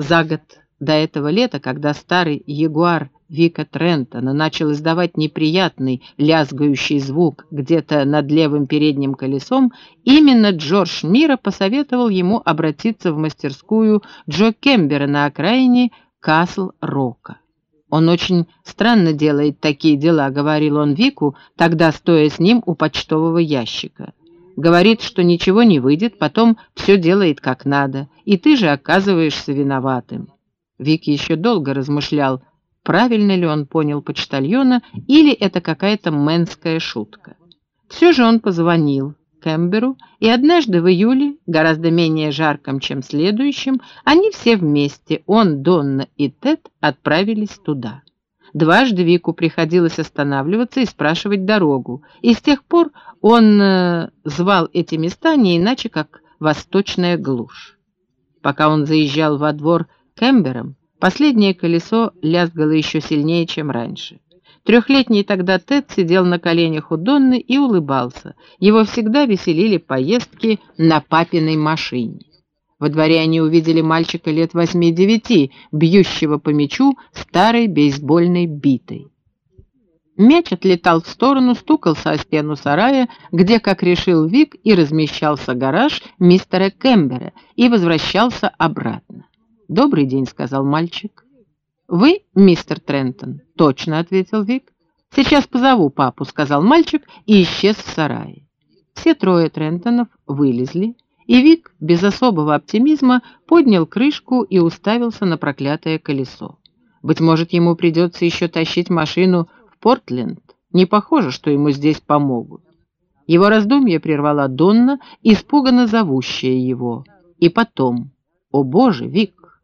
За год до этого лета, когда старый ягуар Вика Трентона начал издавать неприятный лязгающий звук где-то над левым передним колесом, именно Джордж Мира посоветовал ему обратиться в мастерскую Джо Кембера на окраине Касл-Рока. «Он очень странно делает такие дела», — говорил он Вику, тогда стоя с ним у почтового ящика. «Говорит, что ничего не выйдет, потом все делает как надо, и ты же оказываешься виноватым». Вики еще долго размышлял, правильно ли он понял почтальона или это какая-то мэнская шутка. Все же он позвонил Кэмберу, и однажды в июле, гораздо менее жарком, чем следующим, они все вместе, он, Донна и Тед, отправились туда. Дважды Вику приходилось останавливаться и спрашивать дорогу, и с тех пор он э, звал эти места не иначе, как «восточная глушь». Пока он заезжал во двор Кэмбером, последнее колесо лязгало еще сильнее, чем раньше. Трехлетний тогда Тед сидел на коленях у Донны и улыбался. Его всегда веселили поездки на папиной машине. Во дворе они увидели мальчика лет восьми-девяти, бьющего по мячу старой бейсбольной битой. Мяч отлетал в сторону, стукался о стену сарая, где, как решил Вик, и размещался гараж мистера Кембера, и возвращался обратно. «Добрый день», — сказал мальчик. «Вы, мистер Трентон?» «Точно», — ответил Вик. «Сейчас позову папу», — сказал мальчик и исчез в сарае. Все трое Трентонов вылезли, и Вик без особого оптимизма поднял крышку и уставился на проклятое колесо. Быть может, ему придется еще тащить машину в Портленд. Не похоже, что ему здесь помогут. Его раздумье прервала Донна, испуганно зовущая его. И потом, «О боже, Вик,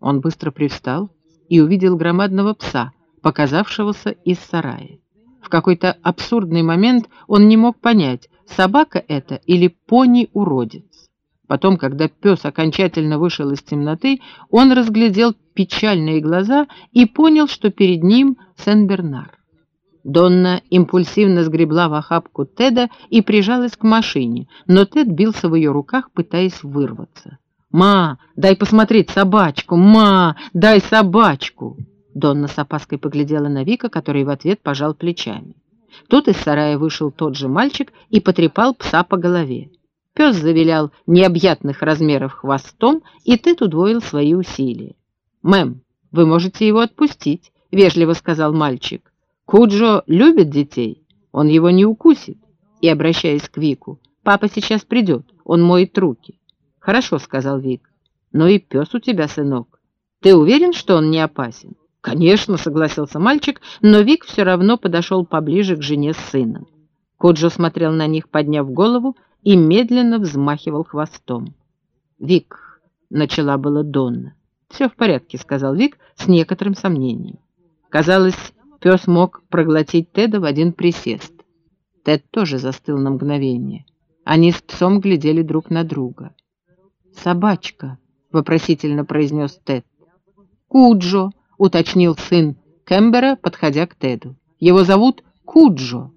он быстро привстал и увидел громадного пса, показавшегося из сарая. В какой-то абсурдный момент он не мог понять, собака это или пони-уродец. Потом, когда пес окончательно вышел из темноты, он разглядел печальные глаза и понял, что перед ним Сен-Бернар. Донна импульсивно сгребла в охапку Теда и прижалась к машине, но Тед бился в ее руках, пытаясь вырваться. «Ма, дай посмотреть собачку! Ма, дай собачку!» Донна с опаской поглядела на Вика, который в ответ пожал плечами. Тут из сарая вышел тот же мальчик и потрепал пса по голове. Пес завилял необъятных размеров хвостом, и Тед удвоил свои усилия. «Мэм, вы можете его отпустить», — вежливо сказал мальчик. «Куджо любит детей, он его не укусит». И, обращаясь к Вику, «Папа сейчас придет, он моет руки». «Хорошо», — сказал Вик. «Но и пес у тебя, сынок. Ты уверен, что он не опасен?» «Конечно», — согласился мальчик, но Вик все равно подошел поближе к жене с сыном. Коджо смотрел на них, подняв голову, и медленно взмахивал хвостом. «Вик», — начала была Донна. «Все в порядке», — сказал Вик с некоторым сомнением. Казалось, пес мог проглотить Теда в один присест. Тед тоже застыл на мгновение. Они с псом глядели друг на друга. «Собачка», — вопросительно произнес Тед. «Куджо», — уточнил сын Кембера, подходя к Теду. «Его зовут Куджо».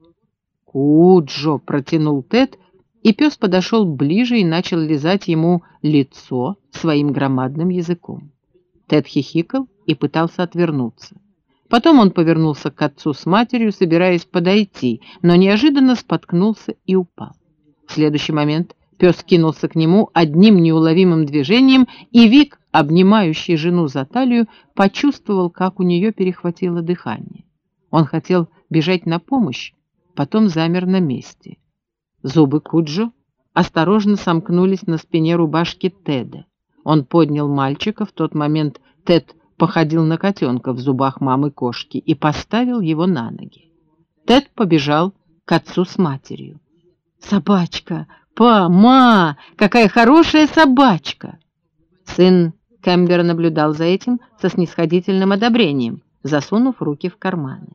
«Куджо», — протянул Тед, и пес подошел ближе и начал лизать ему лицо своим громадным языком. Тед хихикал и пытался отвернуться. Потом он повернулся к отцу с матерью, собираясь подойти, но неожиданно споткнулся и упал. В следующий момент Пес кинулся к нему одним неуловимым движением, и Вик, обнимающий жену за талию, почувствовал, как у нее перехватило дыхание. Он хотел бежать на помощь, потом замер на месте. Зубы Куджо осторожно сомкнулись на спине рубашки Теда. Он поднял мальчика, в тот момент Тед походил на котенка в зубах мамы кошки и поставил его на ноги. Тед побежал к отцу с матерью. «Собачка! «Па, ма, какая хорошая собачка!» Сын Кэмбер наблюдал за этим со снисходительным одобрением, засунув руки в карманы.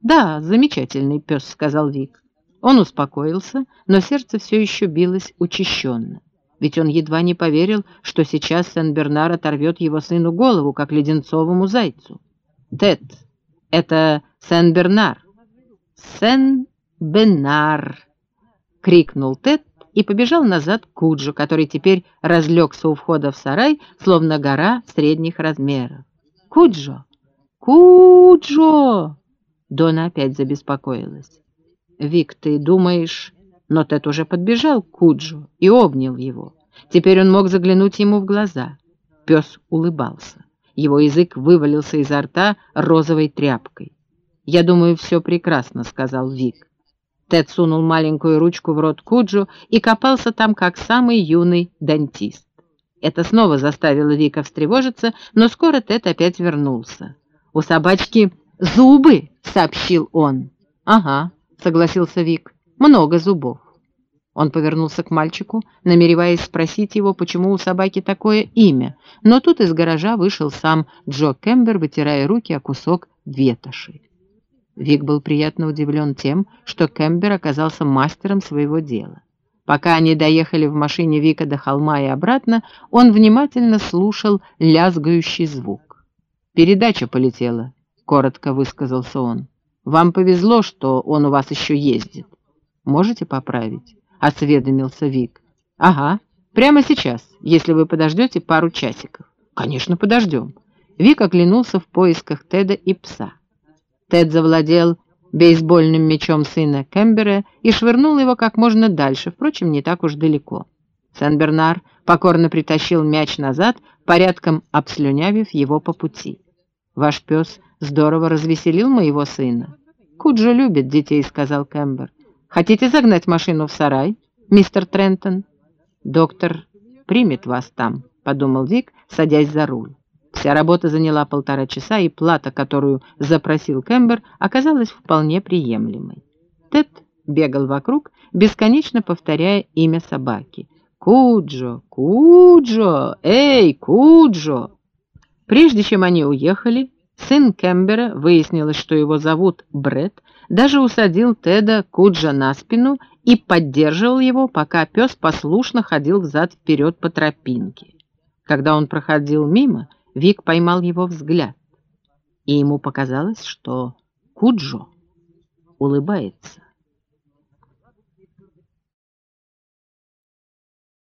«Да, замечательный пес», — сказал Вик. Он успокоился, но сердце все еще билось учащенно. Ведь он едва не поверил, что сейчас Сен-Бернар оторвет его сыну голову, как леденцовому зайцу. «Тед, это Сен-Бернар!» «Сен-Бенар!» — крикнул Тед и побежал назад к Куджу, который теперь разлегся у входа в сарай, словно гора средних размеров. «Куджо! Куджо!» Дона опять забеспокоилась. «Вик, ты думаешь...» Но Тед уже подбежал к Куджу и обнял его. Теперь он мог заглянуть ему в глаза. Пес улыбался. Его язык вывалился изо рта розовой тряпкой. «Я думаю, все прекрасно», — сказал Вик. Тед сунул маленькую ручку в рот Куджу и копался там, как самый юный дантист. Это снова заставило Вика встревожиться, но скоро Тед опять вернулся. «У собачки зубы!» — сообщил он. «Ага», — согласился Вик, — «много зубов». Он повернулся к мальчику, намереваясь спросить его, почему у собаки такое имя, но тут из гаража вышел сам Джо Кембер, вытирая руки о кусок ветоши. Вик был приятно удивлен тем, что Кембер оказался мастером своего дела. Пока они доехали в машине Вика до холма и обратно, он внимательно слушал лязгающий звук. «Передача полетела», — коротко высказался он. «Вам повезло, что он у вас еще ездит. Можете поправить?» — осведомился Вик. «Ага, прямо сейчас, если вы подождете пару часиков». «Конечно, подождем». Вик оглянулся в поисках Теда и пса. Тед завладел бейсбольным мячом сына Кембера и швырнул его как можно дальше, впрочем, не так уж далеко. Сен-Бернар покорно притащил мяч назад, порядком обслюнявив его по пути. «Ваш пес здорово развеселил моего сына». «Куджо любит детей», — сказал Кембер. «Хотите загнать машину в сарай, мистер Трентон?» «Доктор примет вас там», — подумал Вик, садясь за руль. Вся работа заняла полтора часа, и плата, которую запросил Кэмбер, оказалась вполне приемлемой. Тед бегал вокруг, бесконечно повторяя имя собаки. «Куджо! Куджо! Эй, Куджо!» Прежде чем они уехали, сын Кэмбера, выяснилось, что его зовут Бред, даже усадил Теда Куджа на спину и поддерживал его, пока пес послушно ходил взад-вперед по тропинке. Когда он проходил мимо, Вик поймал его взгляд, и ему показалось, что Куджо улыбается.